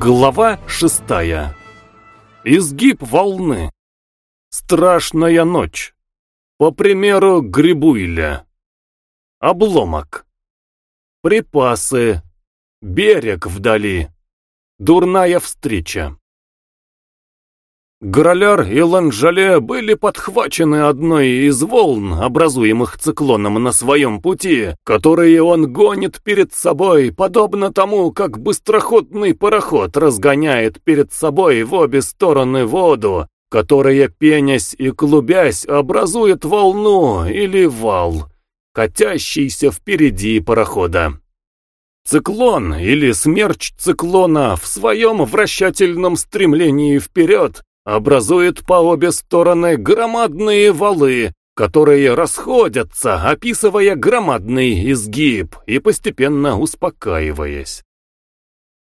Глава шестая. Изгиб волны. Страшная ночь. По примеру Грибуиля. Обломок. Припасы. Берег вдали. Дурная встреча. Граляр и Ланжале были подхвачены одной из волн, образуемых циклоном на своем пути, которые он гонит перед собой, подобно тому, как быстроходный пароход разгоняет перед собой в обе стороны воду, которая, пенясь и клубясь, образует волну или вал, катящийся впереди парохода. Циклон или смерч циклона в своем вращательном стремлении вперед образует по обе стороны громадные валы, которые расходятся, описывая громадный изгиб и постепенно успокаиваясь.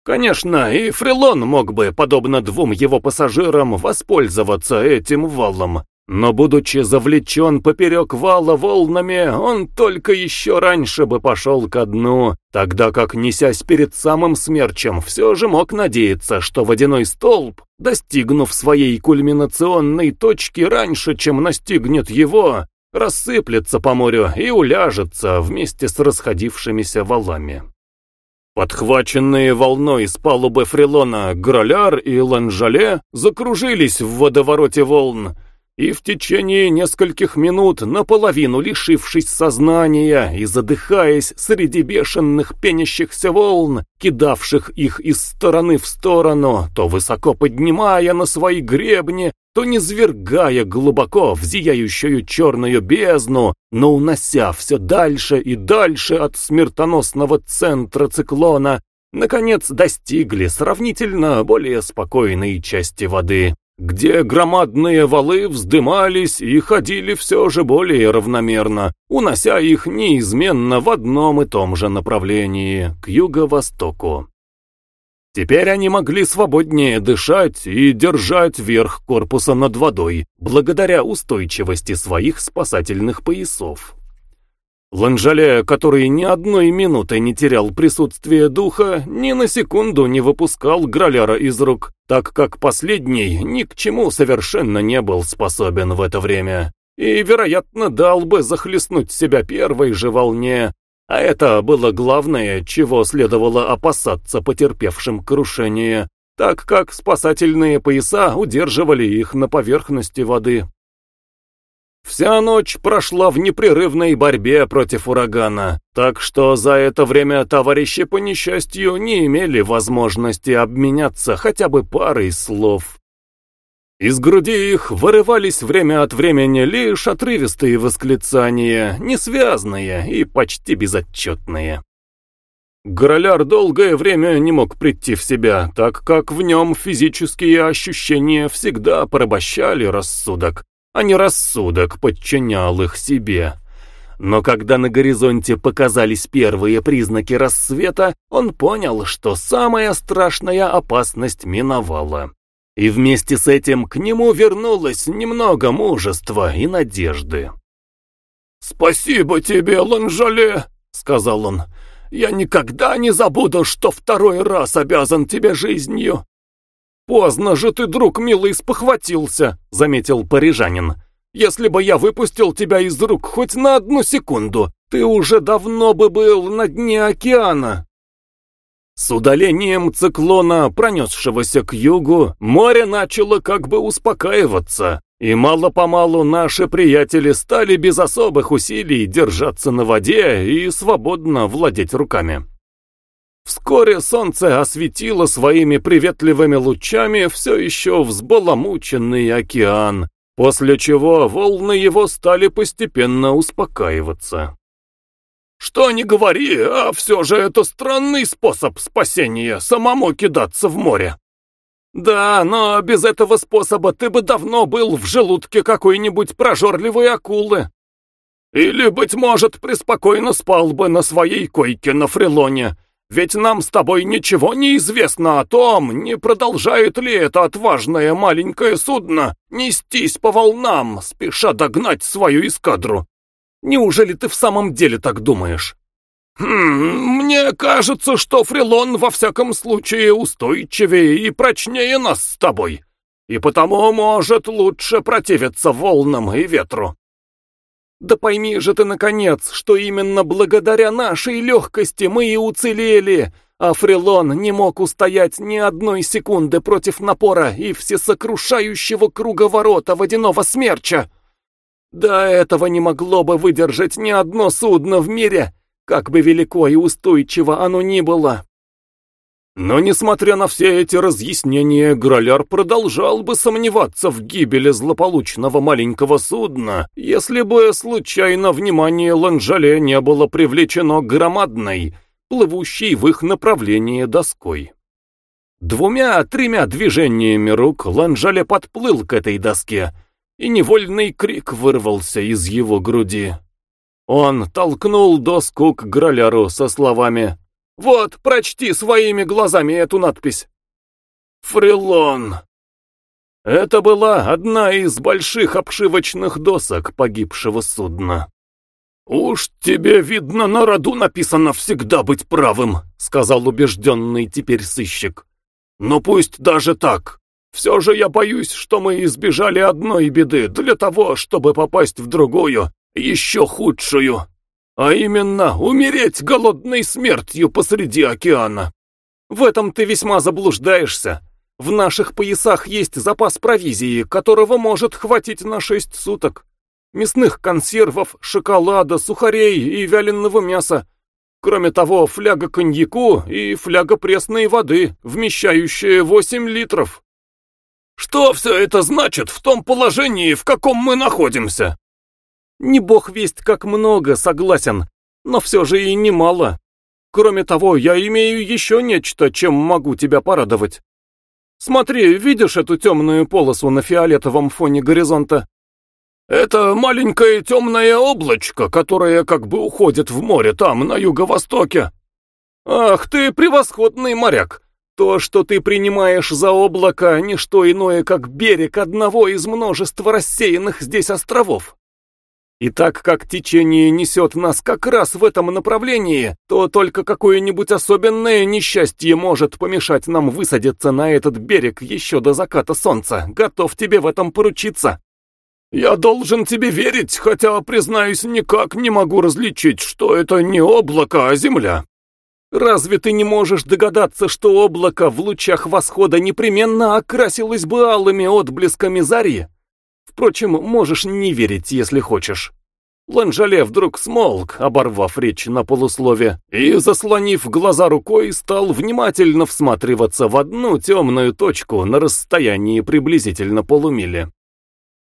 Конечно, и Фрилон мог бы, подобно двум его пассажирам, воспользоваться этим валом, но, будучи завлечен поперек вала волнами, он только еще раньше бы пошел ко дну, тогда как, несясь перед самым смерчем, все же мог надеяться, что водяной столб, достигнув своей кульминационной точки раньше, чем настигнет его, рассыплется по морю и уляжется вместе с расходившимися валами. Подхваченные волной с палубы Фрилона Граляр и Ланжале закружились в водовороте волн, и в течение нескольких минут, наполовину лишившись сознания и задыхаясь среди бешеных пенящихся волн, кидавших их из стороны в сторону, то высоко поднимая на свои гребни, то низвергая глубоко в зияющую черную бездну, но унося все дальше и дальше от смертоносного центра циклона, наконец достигли сравнительно более спокойной части воды где громадные валы вздымались и ходили все же более равномерно, унося их неизменно в одном и том же направлении, к юго-востоку. Теперь они могли свободнее дышать и держать верх корпуса над водой, благодаря устойчивости своих спасательных поясов. Ланжале, который ни одной минуты не терял присутствие духа, ни на секунду не выпускал Граляра из рук, так как последний ни к чему совершенно не был способен в это время, и, вероятно, дал бы захлестнуть себя первой же волне, а это было главное, чего следовало опасаться потерпевшим крушение, так как спасательные пояса удерживали их на поверхности воды. Вся ночь прошла в непрерывной борьбе против урагана, так что за это время товарищи по несчастью не имели возможности обменяться хотя бы парой слов. Из груди их вырывались время от времени лишь отрывистые восклицания, несвязные и почти безотчетные. Гороляр долгое время не мог прийти в себя, так как в нем физические ощущения всегда порабощали рассудок, а не рассудок подчинял их себе. Но когда на горизонте показались первые признаки рассвета, он понял, что самая страшная опасность миновала. И вместе с этим к нему вернулось немного мужества и надежды. «Спасибо тебе, Ланжале!» — сказал он. «Я никогда не забуду, что второй раз обязан тебе жизнью. «Поздно же ты, друг милый, спохватился», — заметил парижанин. «Если бы я выпустил тебя из рук хоть на одну секунду, ты уже давно бы был на дне океана». С удалением циклона, пронесшегося к югу, море начало как бы успокаиваться, и мало-помалу наши приятели стали без особых усилий держаться на воде и свободно владеть руками. Вскоре солнце осветило своими приветливыми лучами все еще взбаламученный океан, после чего волны его стали постепенно успокаиваться. Что ни говори, а все же это странный способ спасения, самому кидаться в море. Да, но без этого способа ты бы давно был в желудке какой-нибудь прожорливой акулы. Или, быть может, преспокойно спал бы на своей койке на фрелоне, ведь нам с тобой ничего не известно о том, не продолжает ли это отважное маленькое судно нестись по волнам, спеша догнать свою эскадру. Неужели ты в самом деле так думаешь? «Хм, мне кажется, что Фрилон во всяком случае устойчивее и прочнее нас с тобой, и потому может лучше противиться волнам и ветру». Да пойми же ты, наконец, что именно благодаря нашей легкости мы и уцелели, а Фрилон не мог устоять ни одной секунды против напора и всесокрушающего круговорота водяного смерча. До этого не могло бы выдержать ни одно судно в мире, как бы велико и устойчиво оно ни было. Но, несмотря на все эти разъяснения, Граляр продолжал бы сомневаться в гибели злополучного маленького судна, если бы случайно внимание Ланжале не было привлечено громадной, плывущей в их направлении доской. Двумя-тремя движениями рук Ланжале подплыл к этой доске, и невольный крик вырвался из его груди. Он толкнул доску к Граляру со словами «Вот, прочти своими глазами эту надпись». «Фрилон». Это была одна из больших обшивочных досок погибшего судна. «Уж тебе, видно, на роду написано всегда быть правым», — сказал убежденный теперь сыщик. «Но пусть даже так. Все же я боюсь, что мы избежали одной беды для того, чтобы попасть в другую, еще худшую. А именно, умереть голодной смертью посреди океана. В этом ты весьма заблуждаешься. В наших поясах есть запас провизии, которого может хватить на шесть суток. Мясных консервов, шоколада, сухарей и вяленого мяса. Кроме того, фляга коньяку и фляга пресной воды, вмещающая 8 литров. Что все это значит в том положении, в каком мы находимся? Не бог весть как много, согласен, но все же и немало. Кроме того, я имею еще нечто, чем могу тебя порадовать. Смотри, видишь эту темную полосу на фиолетовом фоне горизонта? Это маленькое темное облачко, которое как бы уходит в море там, на юго-востоке. Ах, ты превосходный моряк! То, что ты принимаешь за облако, не что иное, как берег одного из множества рассеянных здесь островов. И так как течение несет нас как раз в этом направлении, то только какое-нибудь особенное несчастье может помешать нам высадиться на этот берег еще до заката солнца. Готов тебе в этом поручиться. Я должен тебе верить, хотя, признаюсь, никак не могу различить, что это не облако, а земля. Разве ты не можешь догадаться, что облако в лучах восхода непременно окрасилось бы алыми отблесками зари? Впрочем, можешь не верить, если хочешь. Ланжале вдруг смолк, оборвав речь на полуслове, и, заслонив глаза рукой, стал внимательно всматриваться в одну темную точку на расстоянии приблизительно полумили.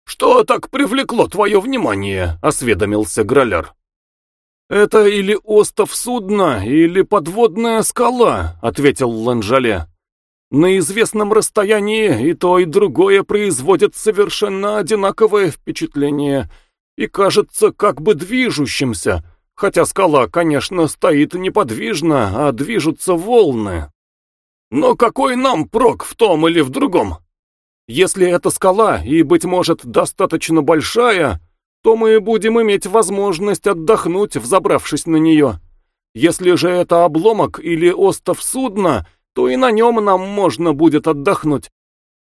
«Что так привлекло твое внимание?» — осведомился Граляр. «Это или остов судна, или подводная скала», — ответил Ланжале. На известном расстоянии и то, и другое производит совершенно одинаковое впечатление и кажется как бы движущимся, хотя скала, конечно, стоит неподвижно, а движутся волны. Но какой нам прок в том или в другом? Если это скала и, быть может, достаточно большая, то мы будем иметь возможность отдохнуть, взобравшись на нее. Если же это обломок или остов судна — то и на нем нам можно будет отдохнуть.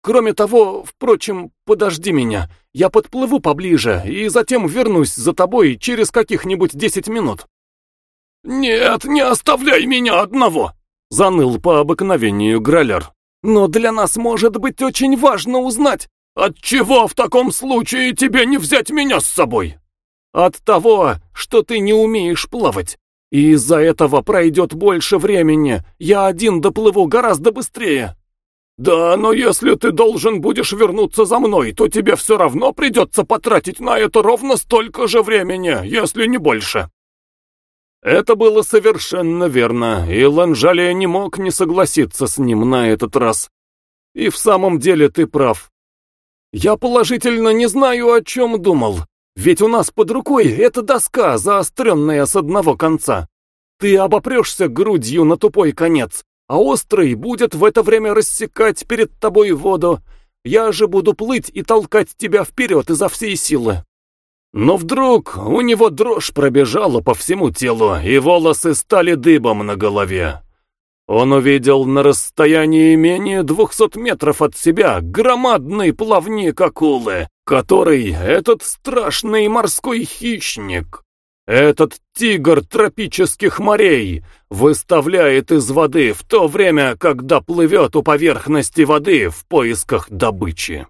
Кроме того, впрочем, подожди меня, я подплыву поближе и затем вернусь за тобой через каких-нибудь десять минут. «Нет, не оставляй меня одного!» — заныл по обыкновению Граляр. «Но для нас может быть очень важно узнать, от чего в таком случае тебе не взять меня с собой?» «От того, что ты не умеешь плавать. И из-за этого пройдет больше времени. Я один доплыву гораздо быстрее. Да, но если ты должен будешь вернуться за мной, то тебе все равно придется потратить на это ровно столько же времени, если не больше. Это было совершенно верно, и Ланжалия не мог не согласиться с ним на этот раз. И в самом деле ты прав. Я положительно не знаю, о чем думал. Ведь у нас под рукой эта доска, заостренная с одного конца. Ты обопрешься грудью на тупой конец, а острый будет в это время рассекать перед тобой воду. Я же буду плыть и толкать тебя вперед изо всей силы. Но вдруг у него дрожь пробежала по всему телу, и волосы стали дыбом на голове. Он увидел на расстоянии менее двухсот метров от себя громадный плавник акулы, который этот страшный морской хищник, этот тигр тропических морей, выставляет из воды в то время, когда плывет у поверхности воды в поисках добычи.